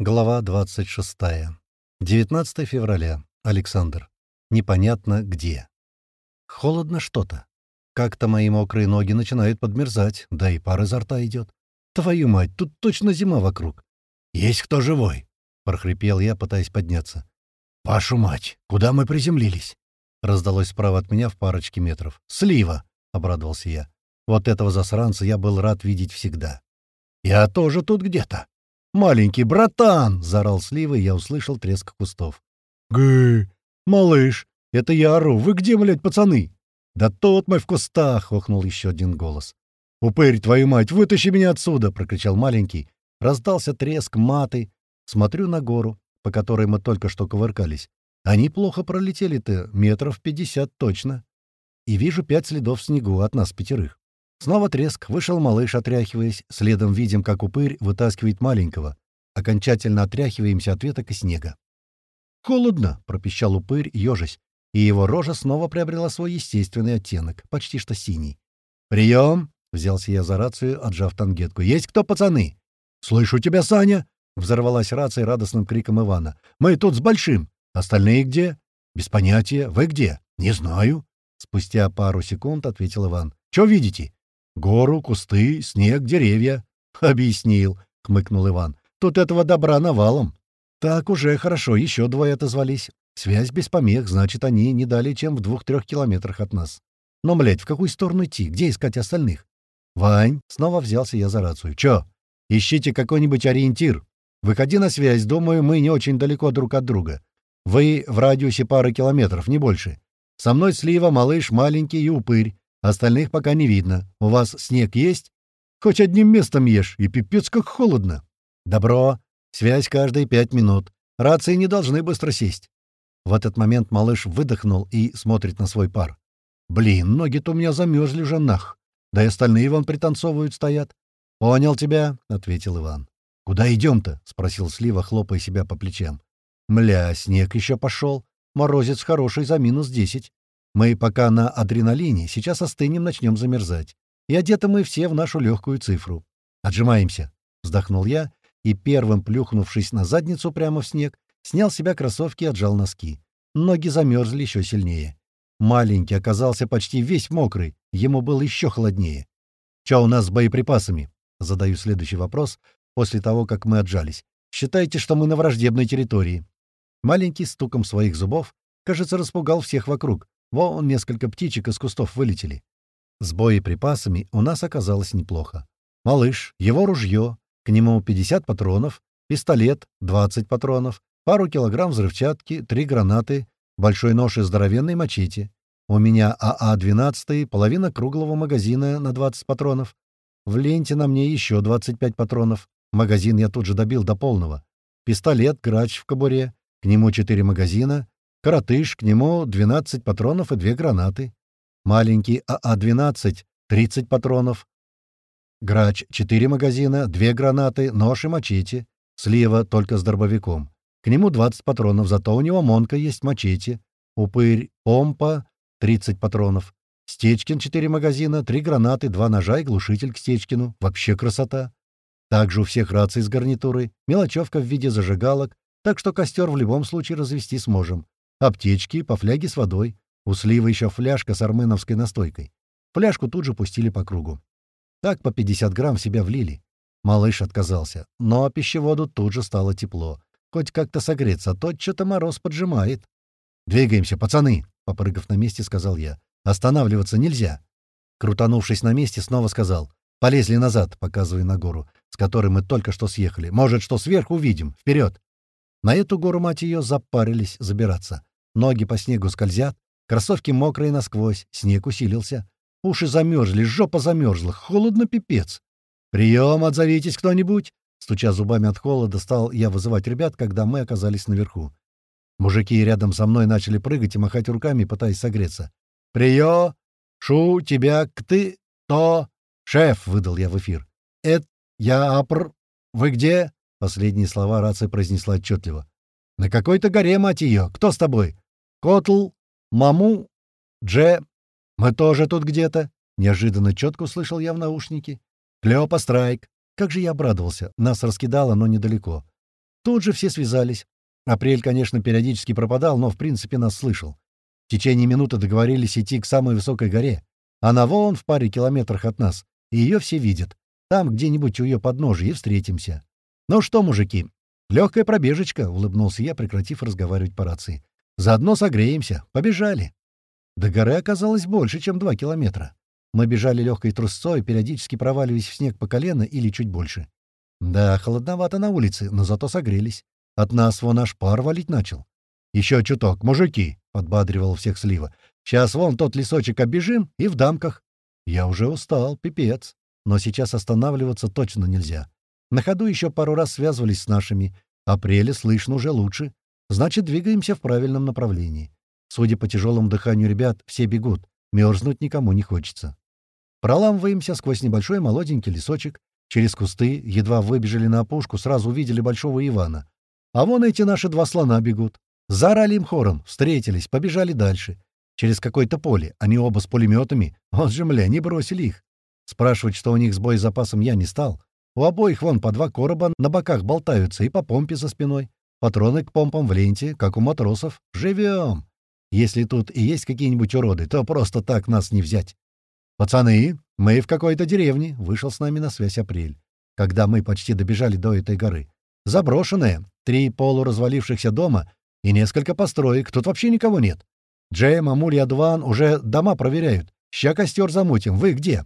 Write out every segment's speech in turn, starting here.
Глава 26. 19 февраля. Александр. Непонятно где. Холодно что-то. Как-то мои мокрые ноги начинают подмерзать, да и пар изо рта идет. Твою мать, тут точно зима вокруг. «Есть кто живой?» — прохрипел я, пытаясь подняться. «Вашу мать, куда мы приземлились?» — раздалось справа от меня в парочке метров. «Слива!» — обрадовался я. Вот этого засранца я был рад видеть всегда. «Я тоже тут где-то!» «Маленький братан!» — заорал Слива, и я услышал треск кустов. «Гы! Малыш! Это я ору! Вы где, блядь, пацаны?» «Да тут мы в кустах!» — охнул еще один голос. «Упырь, твою мать, вытащи меня отсюда!» — прокричал маленький. Раздался треск маты. Смотрю на гору, по которой мы только что кувыркались. Они плохо пролетели-то, метров пятьдесят точно. И вижу пять следов в снегу от нас пятерых. Снова треск, вышел малыш, отряхиваясь, следом видим, как упырь вытаскивает маленького. Окончательно отряхиваемся от веток и снега. «Холодно!» — пропищал упырь, ежась, и его рожа снова приобрела свой естественный оттенок, почти что синий. «Прием!» — взялся я за рацию, отжав тангетку. «Есть кто, пацаны?» «Слышу тебя, Саня!» — взорвалась рация радостным криком Ивана. «Мы тут с Большим! Остальные где?» «Без понятия. Вы где?» «Не знаю». Спустя пару секунд ответил Иван. «Чё видите?» Гору, кусты, снег, деревья. — Объяснил, — хмыкнул Иван. — Тут этого добра навалом. — Так уже хорошо, еще двое отозвались. Связь без помех, значит, они не дали, чем в двух-трех километрах от нас. Но, блядь, в какую сторону идти? Где искать остальных? — Вань, снова взялся я за рацию. — Чё? Ищите какой-нибудь ориентир. Выходи на связь, думаю, мы не очень далеко друг от друга. Вы в радиусе пары километров, не больше. Со мной слива, малыш, маленький и упырь. Остальных пока не видно. У вас снег есть? Хоть одним местом ешь, и пипец как холодно. Добро. Связь каждые пять минут. Рации не должны быстро сесть. В этот момент малыш выдохнул и смотрит на свой пар. «Блин, ноги-то у меня замерзли уже нах. Да и остальные вон пританцовывают стоят». «Понял тебя», — ответил Иван. «Куда идем-то?» — спросил Слива, хлопая себя по плечам. «Мля, снег еще пошел. Морозец хороший за минус десять. Мы пока на адреналине, сейчас остынем, начнем замерзать. И одеты мы все в нашу легкую цифру. Отжимаемся, вздохнул я, и первым, плюхнувшись на задницу прямо в снег, снял с себя кроссовки и отжал носки. Ноги замерзли еще сильнее. Маленький оказался почти весь мокрый, ему было еще холоднее. «Чё у нас с боеприпасами?» Задаю следующий вопрос после того, как мы отжались. «Считайте, что мы на враждебной территории». Маленький стуком своих зубов, кажется, распугал всех вокруг, Вон несколько птичек из кустов вылетели. С боеприпасами у нас оказалось неплохо. Малыш, его ружье, к нему 50 патронов, пистолет, 20 патронов, пару килограмм взрывчатки, три гранаты, большой нож и здоровенный мачете. У меня АА-12, половина круглого магазина на 20 патронов. В ленте на мне еще 25 патронов. Магазин я тут же добил до полного. Пистолет, грач в кобуре, к нему 4 магазина, Коротыш, к нему 12 патронов и две гранаты. Маленький АА-12 — 30 патронов. Грач — 4 магазина, 2 гранаты, нож и мачете. Слева только с дробовиком. К нему 20 патронов, зато у него Монка есть мачете. Упырь, помпа, 30 патронов. Стечкин — 4 магазина, 3 гранаты, 2 ножа и глушитель к Стечкину. Вообще красота. Также у всех рации с гарнитурой, мелочевка в виде зажигалок, так что костер в любом случае развести сможем. Аптечки, по фляге с водой. У Сливы еще фляжка с арменовской настойкой. Фляжку тут же пустили по кругу. Так по 50 грамм в себя влили. Малыш отказался, но пищеводу тут же стало тепло. Хоть как-то согреться, а то что-то мороз поджимает. «Двигаемся, пацаны!» — попрыгав на месте, сказал я. «Останавливаться нельзя!» Крутанувшись на месте, снова сказал. «Полезли назад», — показывая на гору, с которой мы только что съехали. «Может, что сверху увидим? Вперед!» На эту гору, мать ее, запарились забираться. Ноги по снегу скользят, кроссовки мокрые насквозь, снег усилился. Уши замерзли, жопа замерзла, холодно пипец. «Прием, отзовитесь кто-нибудь!» Стуча зубами от холода, стал я вызывать ребят, когда мы оказались наверху. Мужики рядом со мной начали прыгать и махать руками, пытаясь согреться. «Прием! Шу, тебя, к ты, то...» «Шеф!» — выдал я в эфир. «Эт, я апр... Вы где?» Последние слова рация произнесла отчетливо. «На какой-то горе, мать ее! Кто с тобой?» Котл, Маму, Дже. Мы тоже тут где-то. Неожиданно четко услышал я в наушнике. Клёпа Страйк. Как же я обрадовался. Нас раскидало, но недалеко. Тут же все связались. Апрель, конечно, периодически пропадал, но в принципе нас слышал. В течение минуты договорились идти к самой высокой горе. Она вон в паре километрах от нас, и ее все видят. Там где-нибудь у ее подножия и встретимся. «Ну что, мужики, легкая пробежечка», — улыбнулся я, прекратив разговаривать по рации. «Заодно согреемся. Побежали». До горы оказалось больше, чем два километра. Мы бежали легкой трусцой, периодически проваливаясь в снег по колено или чуть больше. Да, холодновато на улице, но зато согрелись. От нас вон аж пар валить начал. «Еще чуток, мужики!» — подбадривал всех Слива. «Сейчас вон тот лесочек оббежим и в дамках». Я уже устал, пипец. Но сейчас останавливаться точно нельзя. На ходу еще пару раз связывались с нашими. Апреля слышно уже лучше. Значит, двигаемся в правильном направлении. Судя по тяжелому дыханию ребят, все бегут. Мерзнуть никому не хочется. Проламываемся сквозь небольшой молоденький лесочек. Через кусты, едва выбежали на опушку, сразу увидели большого Ивана. А вон эти наши два слона бегут. Заорали им хором, встретились, побежали дальше. Через какое-то поле, они оба с пулеметами. Вот же, мля, не бросили их. Спрашивать, что у них с боезапасом, я не стал. У обоих вон по два короба на боках болтаются и по помпе за спиной. Патроны к помпам в ленте, как у матросов. Живем! Если тут и есть какие-нибудь уроды, то просто так нас не взять. «Пацаны, мы в какой-то деревне», — вышел с нами на связь Апрель, когда мы почти добежали до этой горы. «Заброшенная, три полуразвалившихся дома и несколько построек, тут вообще никого нет. Джейм, Амуль и Адван уже дома проверяют. Ща костер замутим, вы где?»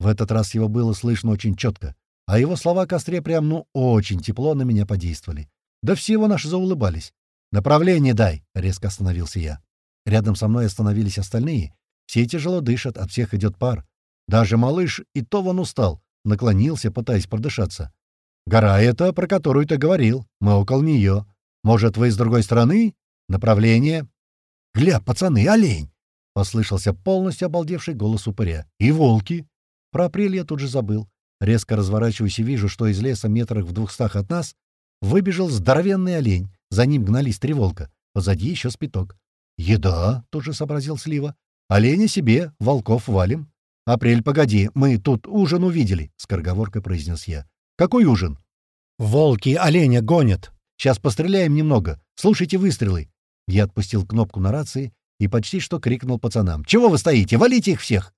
В этот раз его было слышно очень четко. А его слова о костре прям, ну, очень тепло на меня подействовали. Да все его наши заулыбались. «Направление дай!» — резко остановился я. Рядом со мной остановились остальные. Все тяжело дышат, от всех идет пар. Даже малыш и то вон устал, наклонился, пытаясь продышаться. «Гора эта, про которую ты говорил. Мы около нее. Может, вы с другой стороны? Направление?» «Гля, пацаны, олень!» — послышался полностью обалдевший голос упыря. «И волки!» Про апрель я тут же забыл. Резко разворачиваюсь и вижу, что из леса метрах в двухстах от нас выбежал здоровенный олень. За ним гнались три волка. Позади еще спиток. «Еда!» — тут же сообразил Слива. «Оленя себе, волков валим». «Апрель, погоди, мы тут ужин увидели», — скороговоркой произнес я. «Какой ужин?» «Волки оленя гонят. Сейчас постреляем немного. Слушайте выстрелы». Я отпустил кнопку на рации и почти что крикнул пацанам. «Чего вы стоите? Валите их всех!»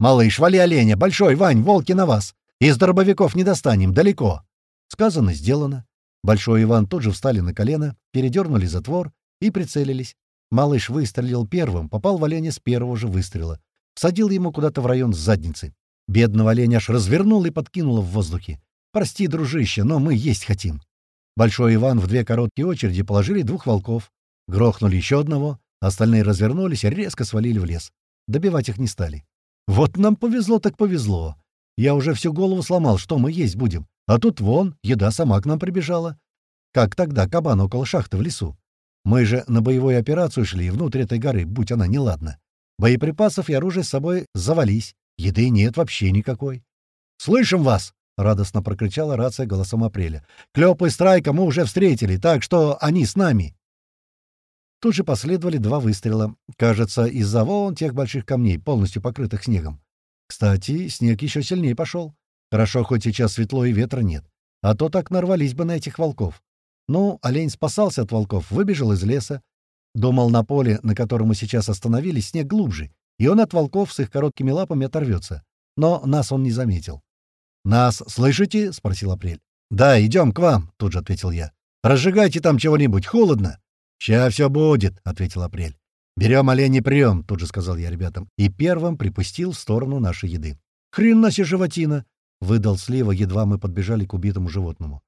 «Малыш, вали оленя! Большой, Вань, волки на вас! Из дробовиков не достанем, далеко!» Сказано, сделано. Большой Иван тут же встали на колено, передернули затвор и прицелились. Малыш выстрелил первым, попал в оленя с первого же выстрела. Всадил ему куда-то в район задницы. Бедного оленя аж развернул и подкинуло в воздухе. «Прости, дружище, но мы есть хотим». Большой Иван в две короткие очереди положили двух волков. Грохнули еще одного, остальные развернулись и резко свалили в лес. Добивать их не стали. Вот нам повезло так повезло. Я уже всю голову сломал, что мы есть будем. А тут вон, еда сама к нам прибежала. Как тогда кабан около шахты в лесу. Мы же на боевую операцию шли внутрь этой горы, будь она неладна. Боеприпасов и оружия с собой завались. Еды нет вообще никакой. «Слышим вас!» — радостно прокричала рация голосом апреля. «Клёп и Страйка мы уже встретили, так что они с нами!» Тут же последовали два выстрела. Кажется, из-за вон тех больших камней, полностью покрытых снегом. Кстати, снег еще сильнее пошел. Хорошо, хоть сейчас светло и ветра нет. А то так нарвались бы на этих волков. Ну, олень спасался от волков, выбежал из леса. Думал, на поле, на котором мы сейчас остановились, снег глубже, и он от волков с их короткими лапами оторвется. Но нас он не заметил. «Нас слышите?» — спросил Апрель. «Да, идем к вам», — тут же ответил я. «Разжигайте там чего-нибудь, холодно». «Ща все будет», — ответил Апрель. «Берем оленей прием», — тут же сказал я ребятам, и первым припустил в сторону нашей еды. «Хрена себе животина!» — выдал Слива, едва мы подбежали к убитому животному.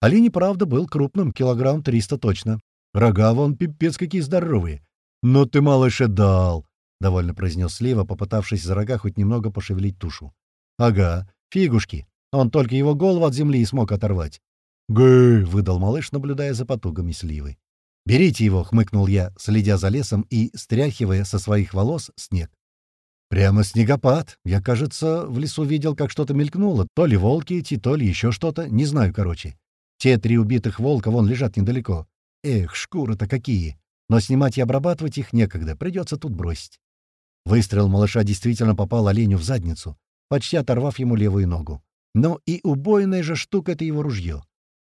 Олень, правда, был крупным, килограмм триста точно. Рога вон пипец какие здоровые. «Ну ты, малыш, дал!» — довольно произнес Слива, попытавшись за рога хоть немного пошевелить тушу. «Ага, фигушки. Он только его голову от земли и смог оторвать». «Гы!» — выдал малыш, наблюдая за потугами Сливы. «Берите его!» — хмыкнул я, следя за лесом и стряхивая со своих волос снег. «Прямо снегопад. Я, кажется, в лесу видел, как что-то мелькнуло. То ли волки эти, то ли еще что-то. Не знаю, короче. Те три убитых волка вон лежат недалеко. Эх, шкуры-то какие! Но снимать и обрабатывать их некогда. Придется тут бросить». Выстрел малыша действительно попал оленю в задницу, почти оторвав ему левую ногу. Ну и убойная же штука — это его ружье.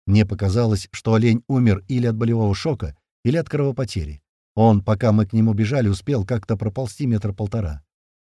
Мне показалось, что олень умер или от болевого шока, или от кровопотери. Он, пока мы к нему бежали, успел как-то проползти метра полтора.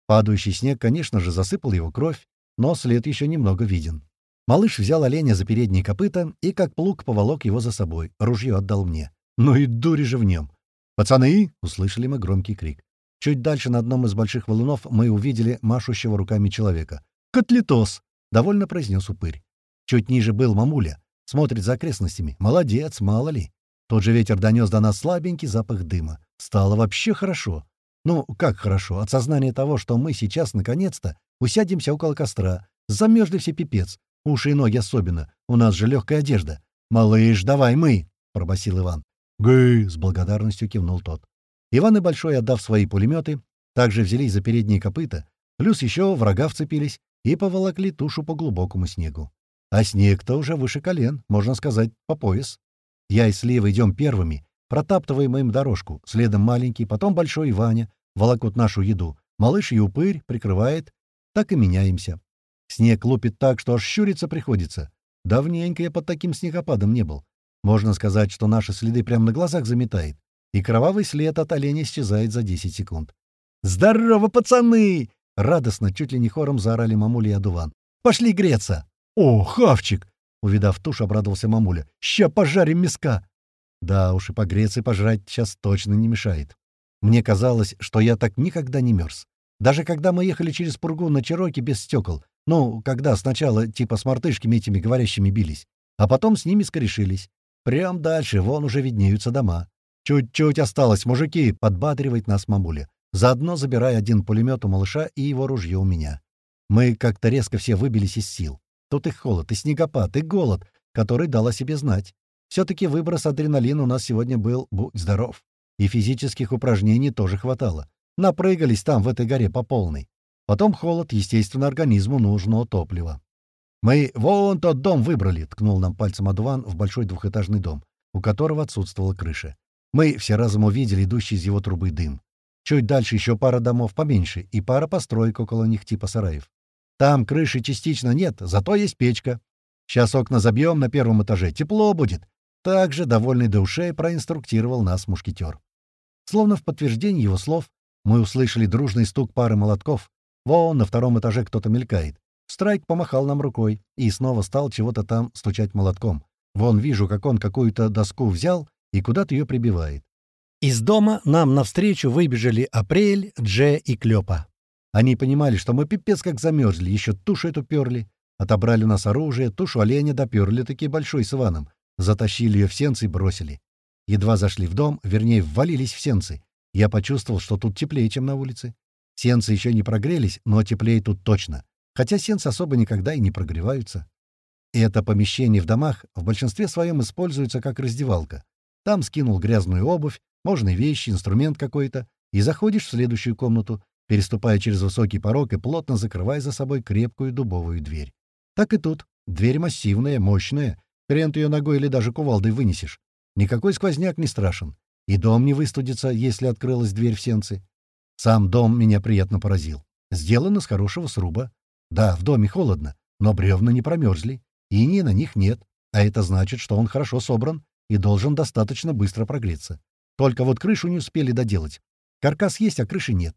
Падающий снег, конечно же, засыпал его кровь, но след еще немного виден. Малыш взял оленя за передние копыта и, как плуг, поволок его за собой. Ружье отдал мне. Ну и дури же в нем. «Пацаны!» — услышали мы громкий крик. Чуть дальше на одном из больших валунов мы увидели машущего руками человека. «Котлетос!» — довольно произнес упырь. Чуть ниже был мамуля. Смотрит за окрестностями. Молодец, мало ли. Тот же ветер донес до нас слабенький запах дыма. Стало вообще хорошо. Ну, как хорошо? От сознания того, что мы сейчас, наконец-то, усядемся около костра. Замерзли все пипец. Уши и ноги особенно. У нас же легкая одежда. «Малыш, давай мы!» — пробасил Иван. «Гы!» — с благодарностью кивнул тот. Иван и Большой, отдав свои пулеметы, также взялись за передние копыта, плюс еще врага вцепились и поволокли тушу по глубокому снегу. А снег-то уже выше колен, можно сказать, по пояс. Я и Слива идем первыми, протаптываем им дорожку, следом маленький, потом Большой Ваня, волокут нашу еду, малыш и упырь прикрывает, так и меняемся. Снег лупит так, что аж щуриться приходится. Давненько я под таким снегопадом не был. Можно сказать, что наши следы прямо на глазах заметает, и кровавый след от оленя исчезает за 10 секунд. «Здорово, пацаны!» — радостно, чуть ли не хором заорали мамуля и одуван. «Пошли греться!» «О, хавчик!» — увидав тушь, обрадовался мамуля. «Ща пожарим мяска!» Да уж, и погреться и пожрать сейчас точно не мешает. Мне казалось, что я так никогда не мерз. Даже когда мы ехали через пургу на Чироке без стекол, ну, когда сначала типа с мартышками этими говорящими бились, а потом с ними скорешились. Прям дальше, вон уже виднеются дома. «Чуть-чуть осталось, мужики!» — подбадривает нас мамуля. Заодно забирая один пулемет у малыша и его ружье у меня. Мы как-то резко все выбились из сил. Тут и холод, и снегопад, и голод, который дал о себе знать. Все-таки выброс адреналина у нас сегодня был, будь здоров. И физических упражнений тоже хватало. Напрыгались там, в этой горе, по полной. Потом холод, естественно, организму нужного топлива. «Мы вон тот дом выбрали», — ткнул нам пальцем Адуван в большой двухэтажный дом, у которого отсутствовала крыша. Мы все разом увидели идущий из его трубы дым. Чуть дальше еще пара домов поменьше и пара построек около них типа сараев. Там крыши частично нет, зато есть печка. Сейчас окна забьем на первом этаже, тепло будет. Также, довольный до ушей, проинструктировал нас мушкетер. Словно в подтверждение его слов, мы услышали дружный стук пары молотков, Вон на втором этаже кто-то мелькает. Страйк помахал нам рукой и снова стал чего-то там стучать молотком. Вон вижу, как он какую-то доску взял и куда-то ее прибивает. Из дома нам навстречу выбежали Апрель, Дже и Клёпа. Они понимали, что мы пипец как замерзли, еще тушу эту перли. Отобрали у нас оружие, тушу оленя доперли таки большой с Иваном. Затащили ее в сенцы и бросили. Едва зашли в дом, вернее, ввалились в сенцы. Я почувствовал, что тут теплее, чем на улице. Сенцы еще не прогрелись, но теплее тут точно. Хотя сенцы особо никогда и не прогреваются. Это помещение в домах в большинстве своем используется как раздевалка. Там скинул грязную обувь, можно вещи, инструмент какой-то, и заходишь в следующую комнату, переступая через высокий порог и плотно закрывая за собой крепкую дубовую дверь. Так и тут. Дверь массивная, мощная. Хрен ты ее ногой или даже кувалдой вынесешь. Никакой сквозняк не страшен. И дом не выстудится, если открылась дверь в сенцы. Сам дом меня приятно поразил. Сделан из хорошего сруба. Да, в доме холодно, но бревна не промерзли, и ни на них нет, а это значит, что он хорошо собран и должен достаточно быстро прогреться. Только вот крышу не успели доделать. Каркас есть, а крыши нет.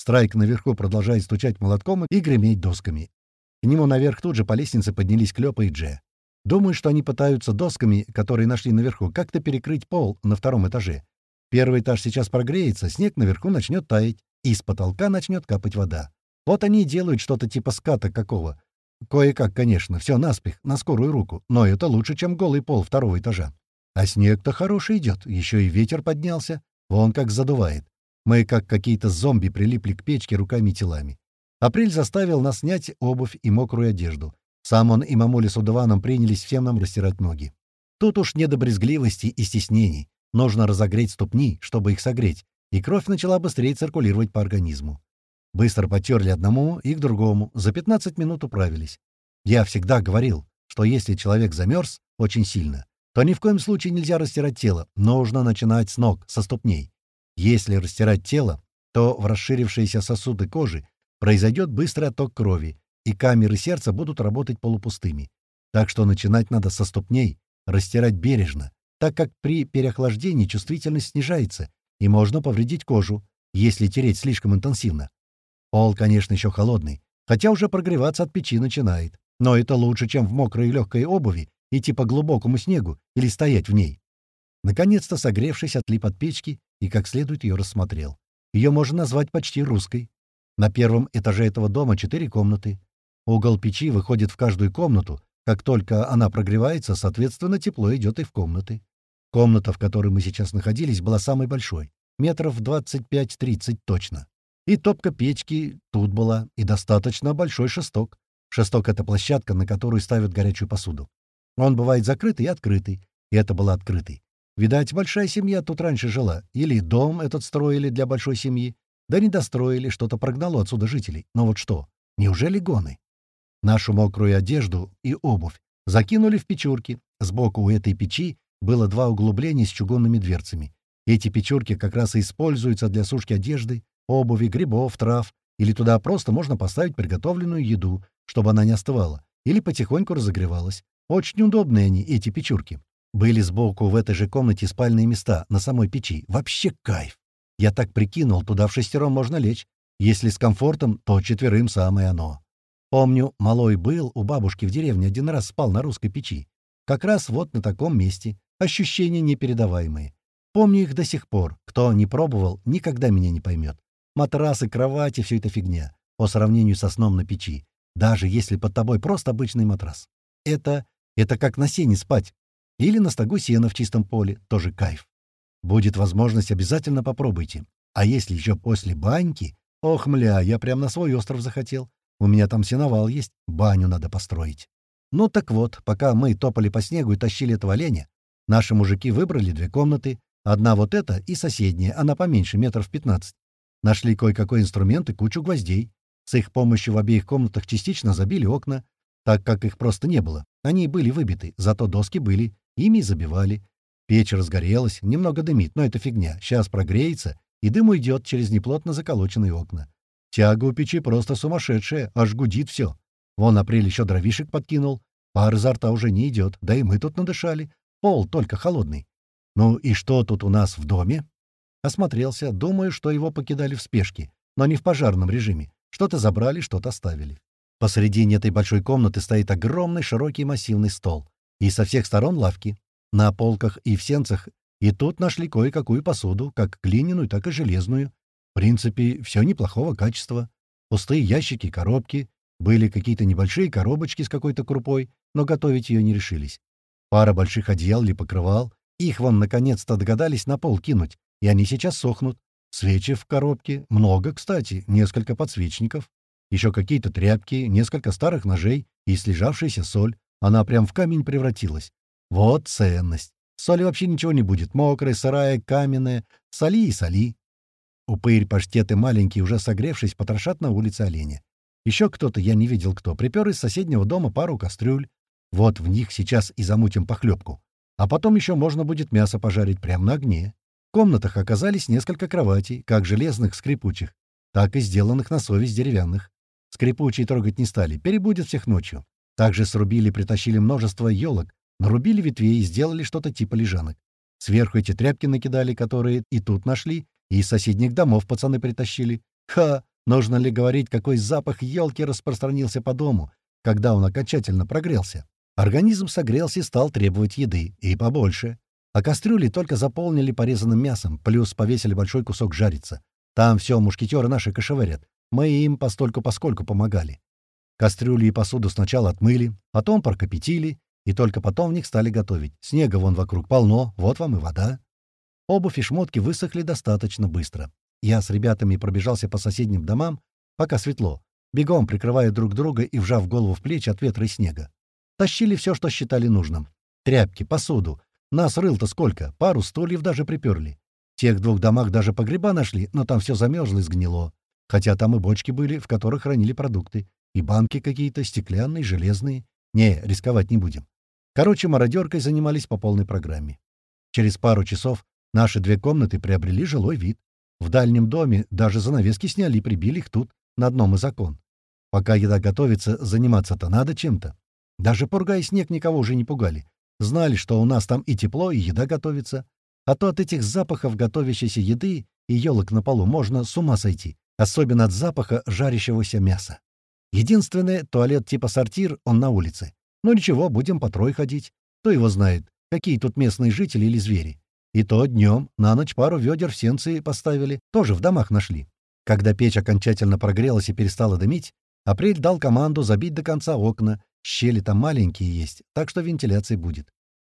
Страйк наверху продолжает стучать молотком и греметь досками. К нему наверх тут же по лестнице поднялись Клёпа и Дже. Думаю, что они пытаются досками, которые нашли наверху, как-то перекрыть пол на втором этаже, Первый этаж сейчас прогреется, снег наверху начнет таять, и с потолка начнет капать вода. Вот они делают что-то типа ската какого. Кое-как, конечно, все наспех, на скорую руку, но это лучше, чем голый пол второго этажа. А снег-то хороший идет, еще и ветер поднялся, вон как задувает. Мы, как какие-то зомби, прилипли к печке руками и телами. Апрель заставил нас снять обувь и мокрую одежду. Сам он и мамуля с удаваном принялись всем нам растирать ноги. Тут уж не до брезгливости и стеснений. Нужно разогреть ступни, чтобы их согреть, и кровь начала быстрее циркулировать по организму. Быстро потерли одному и к другому, за 15 минут управились. Я всегда говорил, что если человек замерз очень сильно, то ни в коем случае нельзя растирать тело, нужно начинать с ног, со ступней. Если растирать тело, то в расширившиеся сосуды кожи произойдет быстрый отток крови, и камеры сердца будут работать полупустыми. Так что начинать надо со ступней, растирать бережно, так как при переохлаждении чувствительность снижается, и можно повредить кожу, если тереть слишком интенсивно. Пол, конечно, еще холодный, хотя уже прогреваться от печи начинает. Но это лучше, чем в мокрой и легкой обуви идти по глубокому снегу или стоять в ней. Наконец-то, согревшись, отлип от печки и как следует ее рассмотрел. Ее можно назвать почти русской. На первом этаже этого дома четыре комнаты. Угол печи выходит в каждую комнату. Как только она прогревается, соответственно, тепло идет и в комнаты. Комната, в которой мы сейчас находились, была самой большой. Метров 25-30 точно. И топка печки тут была, и достаточно большой шесток. Шесток — это площадка, на которую ставят горячую посуду. Он бывает закрытый и открытый, и это было открытый. Видать, большая семья тут раньше жила, или дом этот строили для большой семьи, да не достроили, что-то прогнало отсюда жителей. Но вот что, неужели гоны? Нашу мокрую одежду и обувь закинули в печурки. Сбоку у этой печи было два углубления с чугунными дверцами. Эти печурки как раз и используются для сушки одежды, обуви, грибов, трав, или туда просто можно поставить приготовленную еду, чтобы она не остывала, или потихоньку разогревалась. Очень удобные они, эти печурки. Были сбоку в этой же комнате спальные места, на самой печи. Вообще кайф. Я так прикинул, туда в шестером можно лечь. Если с комфортом, то четверым самое оно. Помню, малой был у бабушки в деревне, один раз спал на русской печи. Как раз вот на таком месте. Ощущения непередаваемые. Помню их до сих пор. Кто не пробовал, никогда меня не поймет. Матрасы, кровати — все это фигня. По сравнению со сном на печи даже если под тобой просто обычный матрас. Это, это как на сене спать. Или на стогу сена в чистом поле, тоже кайф. Будет возможность, обязательно попробуйте. А если еще после баньки... Ох, мля, я прям на свой остров захотел. У меня там сеновал есть, баню надо построить. Ну так вот, пока мы топали по снегу и тащили этого оленя, наши мужики выбрали две комнаты, одна вот эта и соседняя, она поменьше, метров пятнадцать. Нашли кое-какой инструмент и кучу гвоздей. С их помощью в обеих комнатах частично забили окна, так как их просто не было. Они были выбиты, зато доски были, ими забивали. Печь разгорелась, немного дымит, но это фигня. Сейчас прогреется, и дым уйдет через неплотно заколоченные окна. Тяга у печи просто сумасшедшая, аж гудит все. Вон апрель еще дровишек подкинул, пар изо рта уже не идет, да и мы тут надышали. Пол только холодный. Ну и что тут у нас в доме? Осмотрелся, думаю, что его покидали в спешке, но не в пожарном режиме. Что-то забрали, что-то оставили. Посредине этой большой комнаты стоит огромный широкий массивный стол. И со всех сторон лавки. На полках и в сенцах. И тут нашли кое-какую посуду, как глиняную, так и железную. В принципе, все неплохого качества. Пустые ящики, коробки. Были какие-то небольшие коробочки с какой-то крупой, но готовить ее не решились. Пара больших одеял или покрывал. Их вон наконец-то догадались на пол кинуть, и они сейчас сохнут. Свечи в коробке. Много, кстати. Несколько подсвечников. Еще какие-то тряпки, несколько старых ножей и слежавшаяся соль. Она прям в камень превратилась. Вот ценность. Соли вообще ничего не будет. Мокрая, сырая, каменная. Соли и соли. Упырь, паштеты маленькие, уже согревшись, потрошат на улице оленя. Еще кто-то, я не видел кто, припер из соседнего дома пару кастрюль. Вот в них сейчас и замутим похлебку. А потом еще можно будет мясо пожарить прямо на огне. В комнатах оказались несколько кроватей, как железных скрипучих, так и сделанных на совесть деревянных. Скрипучие трогать не стали, перебудет всех ночью. Также срубили и притащили множество елок, нарубили ветвей и сделали что-то типа лежанок. Сверху эти тряпки накидали, которые и тут нашли, и из соседних домов пацаны притащили. Ха! Нужно ли говорить, какой запах елки распространился по дому, когда он окончательно прогрелся? Организм согрелся и стал требовать еды, и побольше. А кастрюли только заполнили порезанным мясом, плюс повесили большой кусок жариться. Там все мушкетеры наши кошеварят. Мы им постольку-поскольку помогали. Кастрюли и посуду сначала отмыли, потом прокопятили, и только потом в них стали готовить. Снега вон вокруг полно, вот вам и вода. Обувь и шмотки высохли достаточно быстро. Я с ребятами пробежался по соседним домам, пока светло, бегом прикрывая друг друга и вжав голову в плечи от ветра и снега. Тащили все, что считали нужным. Тряпки, посуду, нас рыл-то сколько, пару стульев даже приперли. В тех двух домах даже погреба нашли, но там все замерзло и сгнило. Хотя там и бочки были, в которых хранили продукты. И банки какие-то, стеклянные, железные. Не, рисковать не будем. Короче, мародеркой занимались по полной программе. Через пару часов наши две комнаты приобрели жилой вид. В дальнем доме даже занавески сняли и прибили их тут, на одном из окон. Пока еда готовится, заниматься-то надо чем-то. Даже пурга и снег никого уже не пугали. Знали, что у нас там и тепло, и еда готовится. А то от этих запахов готовящейся еды и елок на полу можно с ума сойти, особенно от запаха жарящегося мяса. Единственное, туалет типа сортир, он на улице. Ну ничего, будем по трое ходить. Кто его знает, какие тут местные жители или звери. И то днем на ночь пару ведер в сенции поставили, тоже в домах нашли. Когда печь окончательно прогрелась и перестала дымить, Апрель дал команду забить до конца окна, щели там маленькие есть, так что вентиляция будет.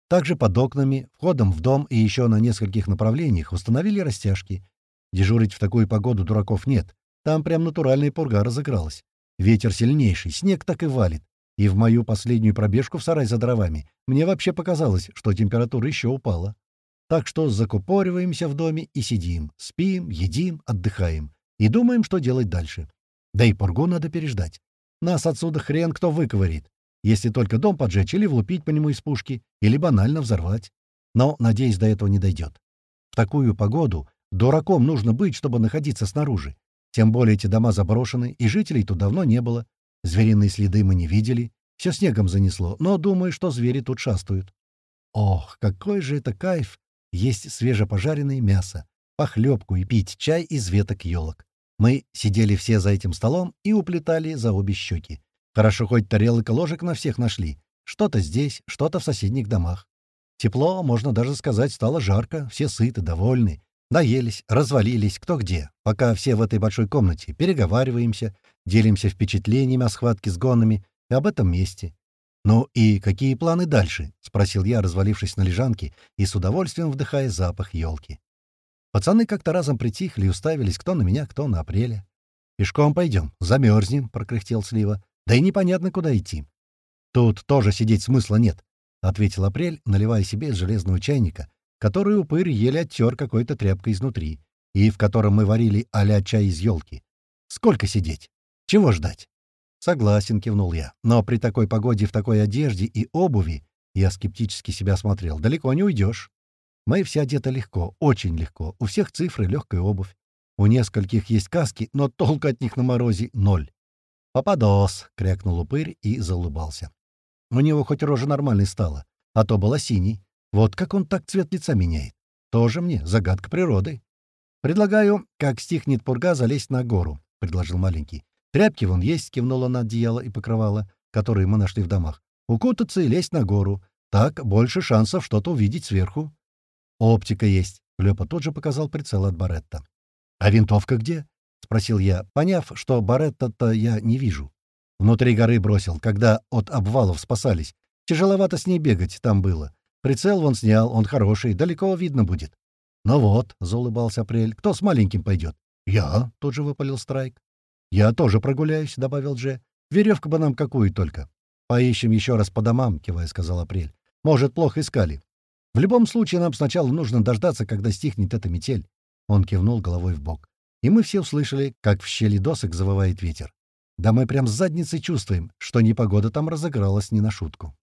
Также под окнами, входом в дом и еще на нескольких направлениях установили растяжки. Дежурить в такую погоду дураков нет. Там прям натуральная пурга разыгралась. Ветер сильнейший, снег так и валит. И в мою последнюю пробежку в сарай за дровами мне вообще показалось, что температура еще упала. Так что закупориваемся в доме и сидим, спим, едим, отдыхаем. И думаем, что делать дальше. Да и пургу надо переждать. Нас отсюда хрен кто выковырит. Если только дом поджечь или влупить по нему из пушки, или банально взорвать. Но, надеюсь, до этого не дойдет. В такую погоду дураком нужно быть, чтобы находиться снаружи. Тем более эти дома заброшены, и жителей тут давно не было. Звериные следы мы не видели. Все снегом занесло, но думаю, что звери тут шастают. Ох, какой же это кайф! Есть свежепожаренное мясо, похлебку и пить чай из веток елок. Мы сидели все за этим столом и уплетали за обе щеки. Хорошо, хоть тарелок и ложек на всех нашли. Что-то здесь, что-то в соседних домах. Тепло, можно даже сказать, стало жарко, все сыты, довольны. Наелись, развалились, кто где, пока все в этой большой комнате переговариваемся, делимся впечатлениями о схватке с гонами и об этом месте. «Ну и какие планы дальше?» — спросил я, развалившись на лежанке и с удовольствием вдыхая запах елки. Пацаны как-то разом притихли и уставились кто на меня, кто на апреля. «Пешком пойдем, замерзнем», — прокряхтел Слива. Да и непонятно, куда идти. Тут тоже сидеть смысла нет, — ответил Апрель, наливая себе из железного чайника, который упырь еле оттер какой-то тряпкой изнутри, и в котором мы варили а чай из елки. Сколько сидеть? Чего ждать? Согласен, кивнул я. Но при такой погоде, в такой одежде и обуви, я скептически себя смотрел, далеко не уйдешь. Мы все одеты легко, очень легко. У всех цифры, легкая обувь. У нескольких есть каски, но толку от них на морозе — ноль. «Попадос!» — крякнул упырь и заулыбался. У него хоть рожа нормальной стала, а то была синей. Вот как он так цвет лица меняет. Тоже мне загадка природы. «Предлагаю, как стихнет пурга, залезть на гору», — предложил маленький. «Тряпки вон есть», — кивнула на одеяло и покрывало, которые мы нашли в домах. «Укутаться и лезть на гору. Так больше шансов что-то увидеть сверху». «Оптика есть», — Лёпа тут же показал прицел от Баретта. «А винтовка где?» — спросил я, поняв, что Баретта-то я не вижу. Внутри горы бросил, когда от обвалов спасались. Тяжеловато с ней бегать там было. Прицел вон снял, он хороший, далеко видно будет. «Ну вот», — заулыбался Апрель, — «кто с маленьким пойдет?» «Я», — тут же выпалил Страйк. «Я тоже прогуляюсь», — добавил Дже. «Веревка бы нам какую только». «Поищем еще раз по домам», — кивая сказал Апрель. «Может, плохо искали. В любом случае, нам сначала нужно дождаться, когда стихнет эта метель». Он кивнул головой в бок и мы все услышали, как в щели досок завывает ветер. Да мы прям с задницей чувствуем, что непогода там разыгралась не на шутку.